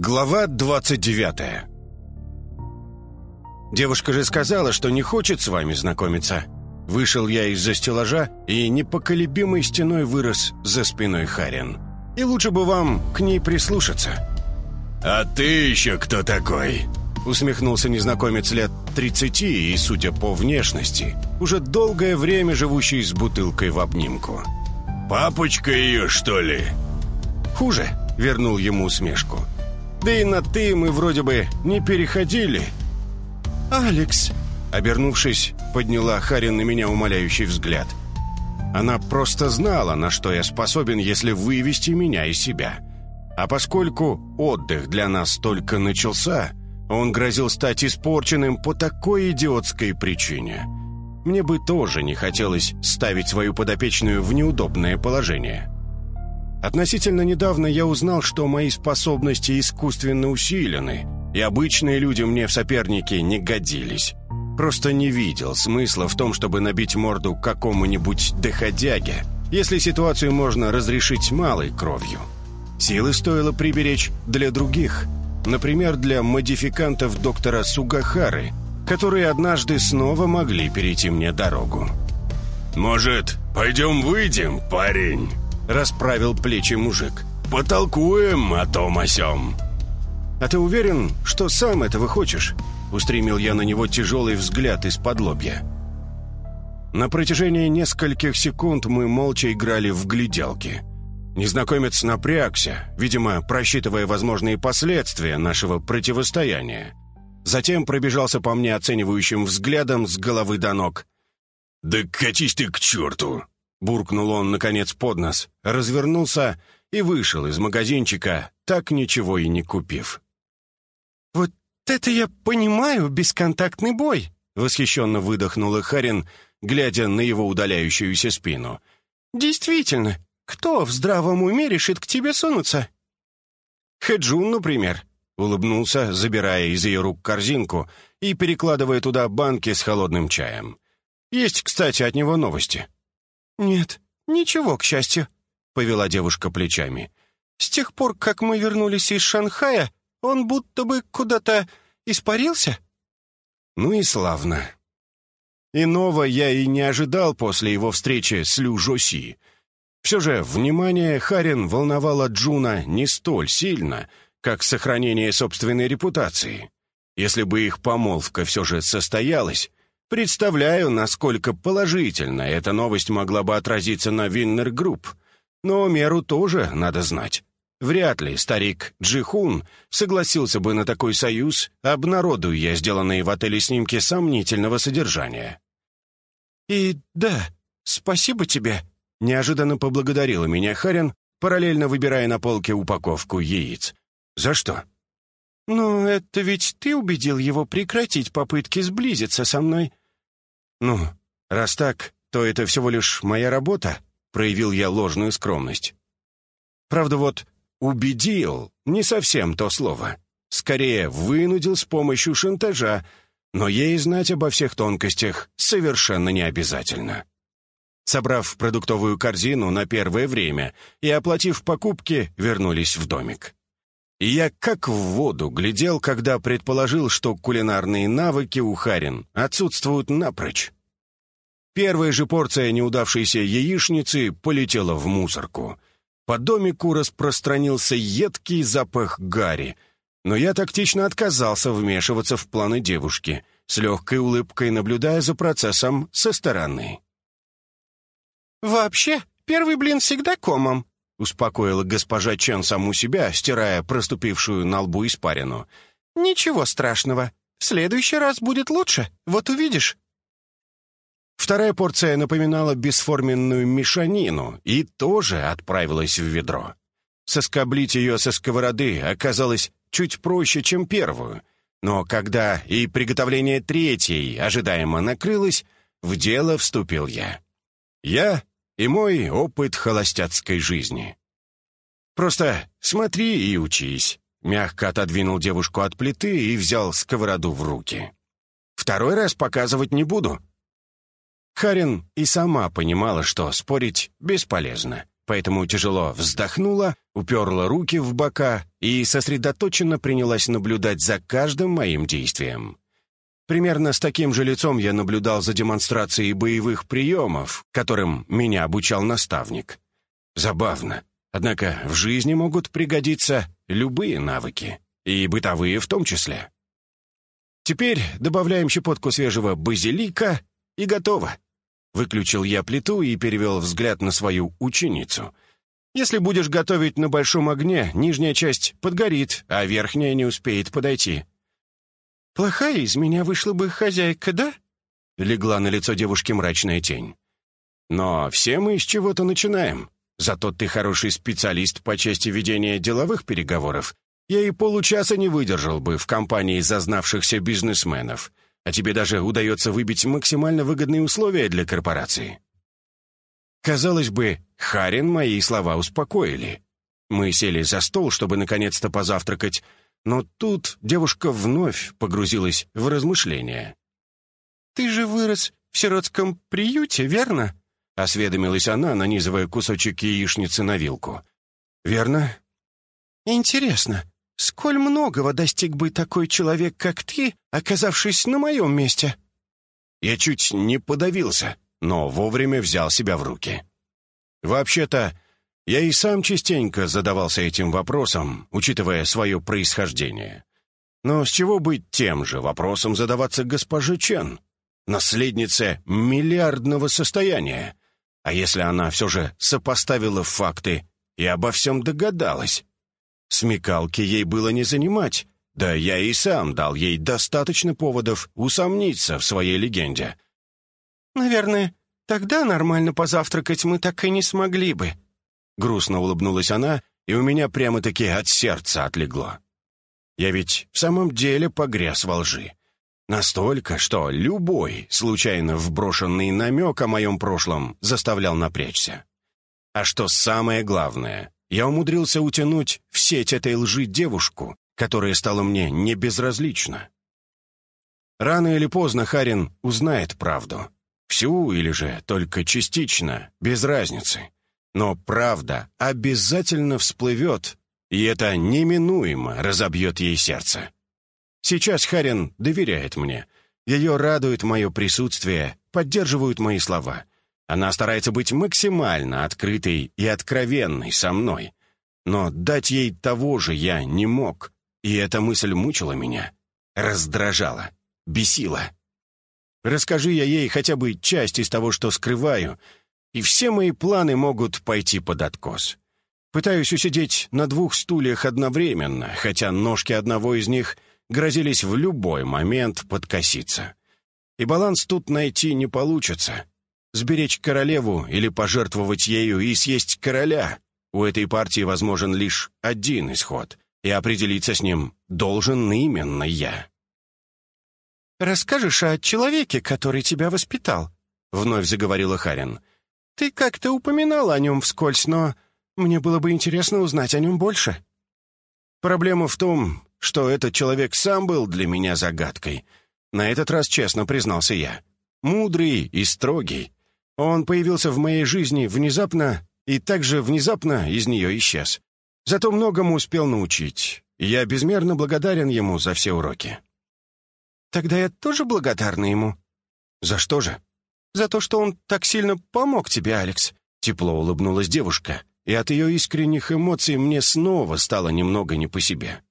Глава 29 «Девушка же сказала, что не хочет с вами знакомиться». Вышел я из-за стеллажа, и непоколебимой стеной вырос за спиной Харин. «И лучше бы вам к ней прислушаться». «А ты еще кто такой?» Усмехнулся незнакомец лет 30 и, судя по внешности, уже долгое время живущий с бутылкой в обнимку. «Папочка ее, что ли?» «Хуже», — вернул ему усмешку. Да и на «ты» мы вроде бы не переходили». «Алекс!» Обернувшись, подняла Харин на меня умоляющий взгляд. Она просто знала, на что я способен, если вывести меня из себя. А поскольку отдых для нас только начался, он грозил стать испорченным по такой идиотской причине. Мне бы тоже не хотелось ставить свою подопечную в неудобное положение. Относительно недавно я узнал, что мои способности искусственно усилены, и обычные люди мне в соперники не годились. Просто не видел смысла в том, чтобы набить морду какому-нибудь доходяге, если ситуацию можно разрешить малой кровью. Силы стоило приберечь для других, например, для модификантов доктора Сугахары, которые однажды снова могли перейти мне дорогу. «Может, пойдем выйдем, парень?» Расправил плечи мужик. «Потолкуем о том о сём». «А ты уверен, что сам этого хочешь?» Устремил я на него тяжелый взгляд из-под лобья. На протяжении нескольких секунд мы молча играли в гляделки. Незнакомец напрягся, видимо, просчитывая возможные последствия нашего противостояния. Затем пробежался по мне оценивающим взглядом с головы до ног. «Да катись ты к черту!» Буркнул он, наконец, под нос, развернулся и вышел из магазинчика, так ничего и не купив. «Вот это я понимаю, бесконтактный бой!» Восхищенно выдохнула Харин, глядя на его удаляющуюся спину. «Действительно, кто в здравом уме решит к тебе сунуться?» «Хэджун, например», — улыбнулся, забирая из ее рук корзинку и перекладывая туда банки с холодным чаем. «Есть, кстати, от него новости». «Нет, ничего, к счастью», — повела девушка плечами. «С тех пор, как мы вернулись из Шанхая, он будто бы куда-то испарился». «Ну и славно». Иного я и не ожидал после его встречи с Лю Жоси. Все же внимание Харин волновало Джуна не столь сильно, как сохранение собственной репутации. Если бы их помолвка все же состоялась, Представляю, насколько положительно эта новость могла бы отразиться на Виннер Групп. Но меру тоже надо знать. Вряд ли старик Джихун согласился бы на такой союз, обнародуй я сделанные в отеле снимки сомнительного содержания. «И да, спасибо тебе», — неожиданно поблагодарила меня Харин, параллельно выбирая на полке упаковку яиц. «За что?» «Ну, это ведь ты убедил его прекратить попытки сблизиться со мной». «Ну, раз так, то это всего лишь моя работа», — проявил я ложную скромность. Правда, вот «убедил» — не совсем то слово. Скорее, вынудил с помощью шантажа, но ей знать обо всех тонкостях совершенно не обязательно. Собрав продуктовую корзину на первое время и оплатив покупки, вернулись в домик. И я как в воду глядел, когда предположил, что кулинарные навыки у Харин отсутствуют напрочь. Первая же порция неудавшейся яичницы полетела в мусорку. По домику распространился едкий запах гари, но я тактично отказался вмешиваться в планы девушки, с легкой улыбкой наблюдая за процессом со стороны. «Вообще, первый блин всегда комом», — успокоила госпожа Чен саму себя, стирая проступившую на лбу испарину. «Ничего страшного. В следующий раз будет лучше, вот увидишь». Вторая порция напоминала бесформенную мешанину и тоже отправилась в ведро. Соскоблить ее со сковороды оказалось чуть проще, чем первую, но когда и приготовление третьей ожидаемо накрылось, в дело вступил я. Я и мой опыт холостяцкой жизни. «Просто смотри и учись», — мягко отодвинул девушку от плиты и взял сковороду в руки. «Второй раз показывать не буду». Харин и сама понимала, что спорить бесполезно, поэтому тяжело вздохнула, уперла руки в бока и сосредоточенно принялась наблюдать за каждым моим действием. Примерно с таким же лицом я наблюдал за демонстрацией боевых приемов, которым меня обучал наставник. Забавно. Однако в жизни могут пригодиться любые навыки, и бытовые в том числе. Теперь добавляем щепотку свежего базилика, и готово. Выключил я плиту и перевел взгляд на свою ученицу. «Если будешь готовить на большом огне, нижняя часть подгорит, а верхняя не успеет подойти». «Плохая из меня вышла бы хозяйка, да?» Легла на лицо девушки мрачная тень. «Но все мы с чего-то начинаем. Зато ты хороший специалист по части ведения деловых переговоров. Я и получаса не выдержал бы в компании зазнавшихся бизнесменов а тебе даже удается выбить максимально выгодные условия для корпорации. Казалось бы, Харин мои слова успокоили. Мы сели за стол, чтобы наконец-то позавтракать, но тут девушка вновь погрузилась в размышления. «Ты же вырос в сиротском приюте, верно?» — осведомилась она, нанизывая кусочек яичницы на вилку. «Верно?» «Интересно, Сколь многого достиг бы такой человек, как ты, оказавшись на моем месте?» Я чуть не подавился, но вовремя взял себя в руки. Вообще-то, я и сам частенько задавался этим вопросом, учитывая свое происхождение. Но с чего быть тем же вопросом задаваться госпоже Чен, наследнице миллиардного состояния? А если она все же сопоставила факты и обо всем догадалась? Смекалки ей было не занимать, да я и сам дал ей достаточно поводов усомниться в своей легенде. «Наверное, тогда нормально позавтракать мы так и не смогли бы», грустно улыбнулась она, и у меня прямо-таки от сердца отлегло. Я ведь в самом деле погряз во лжи. Настолько, что любой, случайно вброшенный намек о моем прошлом, заставлял напрячься. А что самое главное, я умудрился утянуть в сеть этой лжи девушку, которая стала мне не безразлична. Рано или поздно Харин узнает правду. Всю или же только частично, без разницы. Но правда обязательно всплывет, и это неминуемо разобьет ей сердце. Сейчас Харин доверяет мне. Ее радует мое присутствие, поддерживают мои слова. Она старается быть максимально открытой и откровенной со мной. Но дать ей того же я не мог, и эта мысль мучила меня, раздражала, бесила. Расскажи я ей хотя бы часть из того, что скрываю, и все мои планы могут пойти под откос. Пытаюсь усидеть на двух стульях одновременно, хотя ножки одного из них грозились в любой момент подкоситься. И баланс тут найти не получится. Сберечь королеву или пожертвовать ею и съесть короля. У этой партии возможен лишь один исход, и определиться с ним должен именно я. «Расскажешь о человеке, который тебя воспитал?» — вновь заговорила Харин. «Ты как-то упоминал о нем вскользь, но мне было бы интересно узнать о нем больше». Проблема в том, что этот человек сам был для меня загадкой. На этот раз честно признался я. Мудрый и строгий, он появился в моей жизни внезапно и также внезапно из нее исчез. Зато многому успел научить. Я безмерно благодарен ему за все уроки. Тогда я тоже благодарна ему. За что же? За то, что он так сильно помог тебе, Алекс. Тепло улыбнулась девушка, и от ее искренних эмоций мне снова стало немного не по себе.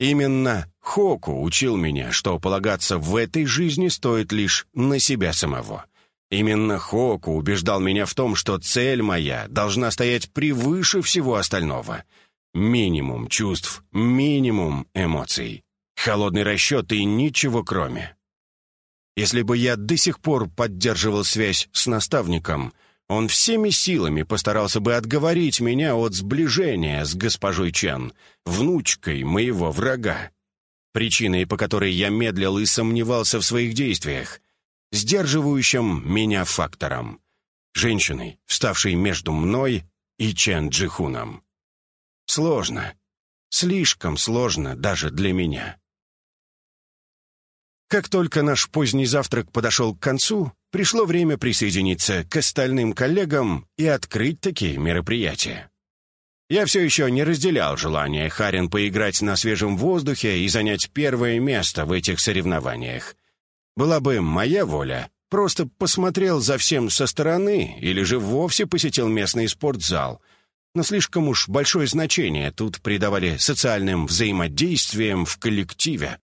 Именно Хоку учил меня, что полагаться в этой жизни стоит лишь на себя самого. Именно Хоку убеждал меня в том, что цель моя должна стоять превыше всего остального. Минимум чувств, минимум эмоций. Холодный расчет и ничего кроме. Если бы я до сих пор поддерживал связь с наставником, он всеми силами постарался бы отговорить меня от сближения с госпожой Чен, внучкой моего врага. Причиной, по которой я медлил и сомневался в своих действиях, сдерживающим меня фактором. Женщиной, вставшей между мной и Чен Джихуном. Сложно. Слишком сложно даже для меня. Как только наш поздний завтрак подошел к концу, пришло время присоединиться к остальным коллегам и открыть такие мероприятия. Я все еще не разделял желание Харин поиграть на свежем воздухе и занять первое место в этих соревнованиях. Была бы моя воля, просто посмотрел за всем со стороны или же вовсе посетил местный спортзал. Но слишком уж большое значение тут придавали социальным взаимодействиям в коллективе.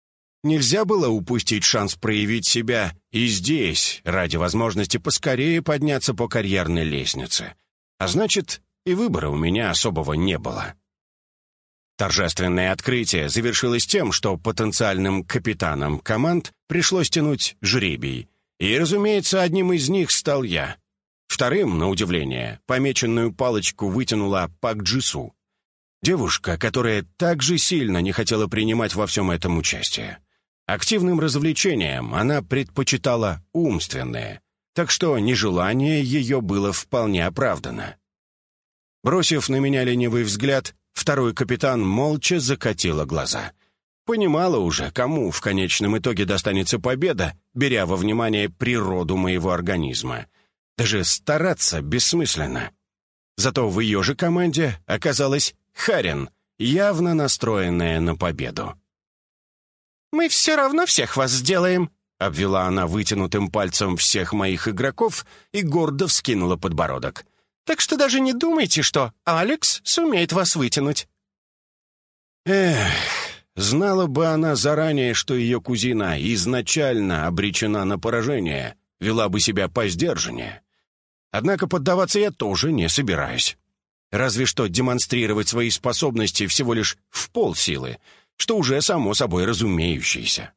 Нельзя было упустить шанс проявить себя и здесь, ради возможности поскорее подняться по карьерной лестнице. А значит, и выбора у меня особого не было. Торжественное открытие завершилось тем, что потенциальным капитанам команд пришлось тянуть жребий. И, разумеется, одним из них стал я. Вторым, на удивление, помеченную палочку вытянула Пак Джису. Девушка, которая так же сильно не хотела принимать во всем этом участие. Активным развлечением она предпочитала умственное, так что нежелание ее было вполне оправдано. Бросив на меня ленивый взгляд, второй капитан молча закатила глаза. Понимала уже, кому в конечном итоге достанется победа, беря во внимание природу моего организма. Даже стараться бессмысленно. Зато в ее же команде оказалась Харин, явно настроенная на победу. «Мы все равно всех вас сделаем», — обвела она вытянутым пальцем всех моих игроков и гордо вскинула подбородок. Так что даже не думайте, что Алекс сумеет вас вытянуть». Эх, знала бы она заранее, что ее кузина изначально обречена на поражение, вела бы себя по сдержаннее. Однако поддаваться я тоже не собираюсь. Разве что демонстрировать свои способности всего лишь в полсилы, что уже само собой разумеющееся.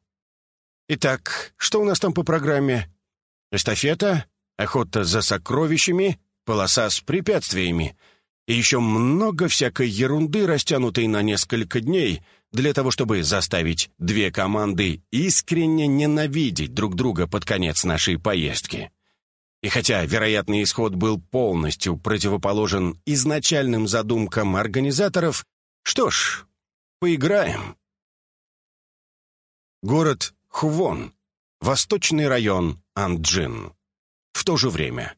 Итак, что у нас там по программе? Эстафета? Охота за сокровищами? полоса с препятствиями и еще много всякой ерунды, растянутой на несколько дней, для того, чтобы заставить две команды искренне ненавидеть друг друга под конец нашей поездки. И хотя вероятный исход был полностью противоположен изначальным задумкам организаторов, что ж, поиграем. Город Хувон, восточный район Анджин. В то же время.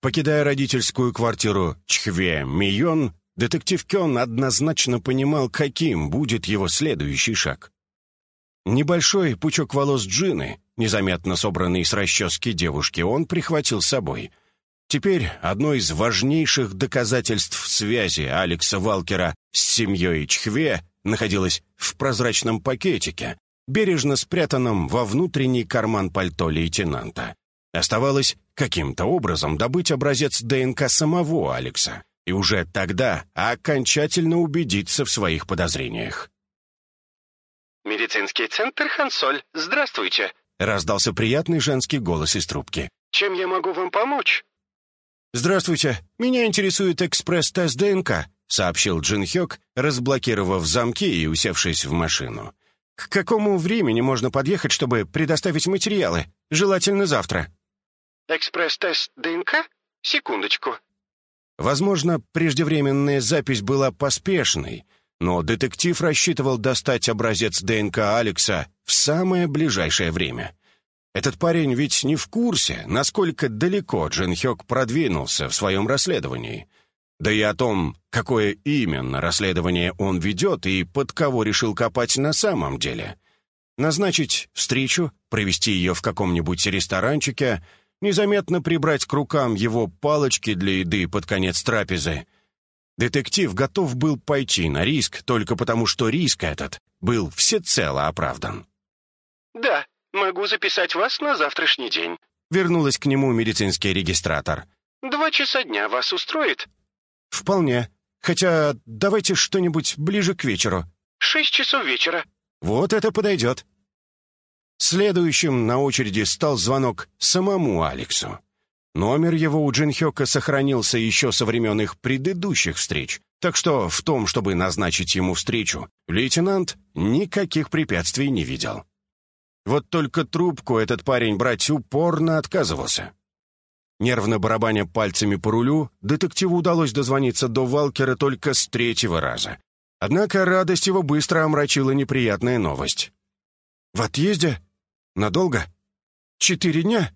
Покидая родительскую квартиру Чхве Мион, детектив Кён однозначно понимал, каким будет его следующий шаг. Небольшой пучок волос Джины, незаметно собранный с расчески девушки, он прихватил с собой. Теперь одно из важнейших доказательств связи Алекса Валкера с семьей Чхве находилось в прозрачном пакетике, бережно спрятанном во внутренний карман пальто лейтенанта. Оставалось каким-то образом добыть образец ДНК самого Алекса и уже тогда окончательно убедиться в своих подозрениях. «Медицинский центр Хансоль, здравствуйте!» раздался приятный женский голос из трубки. «Чем я могу вам помочь?» «Здравствуйте, меня интересует экспресс-тест ДНК», сообщил Джин Хёк, разблокировав замки и усевшись в машину. «К какому времени можно подъехать, чтобы предоставить материалы? Желательно завтра». Экспресс-тест ДНК? Секундочку. Возможно, преждевременная запись была поспешной, но детектив рассчитывал достать образец ДНК Алекса в самое ближайшее время. Этот парень ведь не в курсе, насколько далеко Джин Хёк продвинулся в своем расследовании. Да и о том, какое именно расследование он ведет и под кого решил копать на самом деле. Назначить встречу, провести ее в каком-нибудь ресторанчике — незаметно прибрать к рукам его палочки для еды под конец трапезы. Детектив готов был пойти на риск только потому, что риск этот был всецело оправдан. «Да, могу записать вас на завтрашний день», — вернулась к нему медицинский регистратор. «Два часа дня вас устроит?» «Вполне. Хотя давайте что-нибудь ближе к вечеру». «Шесть часов вечера». «Вот это подойдет». Следующим на очереди стал звонок самому Алексу. Номер его у Джинхёка сохранился еще со времен их предыдущих встреч, так что в том, чтобы назначить ему встречу, лейтенант никаких препятствий не видел. Вот только трубку этот парень брать упорно отказывался. Нервно барабаня пальцами по рулю, детективу удалось дозвониться до Валкера только с третьего раза. Однако радость его быстро омрачила неприятная новость. «В отъезде? Надолго?» четыре дня?»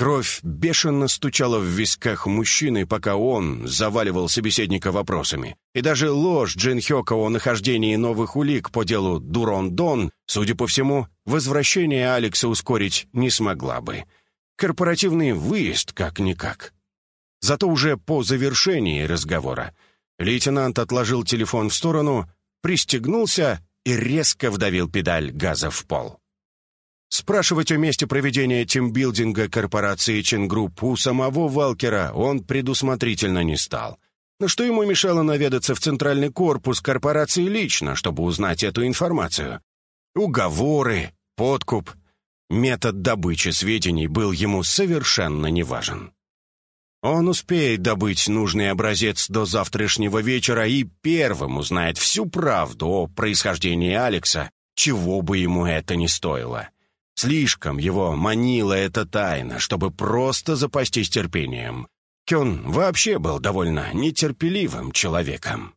Кровь бешено стучала в висках мужчины, пока он заваливал собеседника вопросами. И даже ложь Джин Хёка о нахождении новых улик по делу Дурон-Дон, судя по всему, возвращение Алекса ускорить не смогла бы. Корпоративный выезд как-никак. Зато уже по завершении разговора лейтенант отложил телефон в сторону, пристегнулся и резко вдавил педаль газа в пол. Спрашивать о месте проведения тимбилдинга корпорации Чингрупп у самого Валкера он предусмотрительно не стал. Но что ему мешало наведаться в центральный корпус корпорации лично, чтобы узнать эту информацию? Уговоры, подкуп. Метод добычи сведений был ему совершенно неважен. Он успеет добыть нужный образец до завтрашнего вечера и первым узнает всю правду о происхождении Алекса, чего бы ему это ни стоило. Слишком его манила эта тайна, чтобы просто запастись терпением. Кён вообще был довольно нетерпеливым человеком.